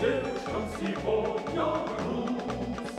вечером сегодня грусть.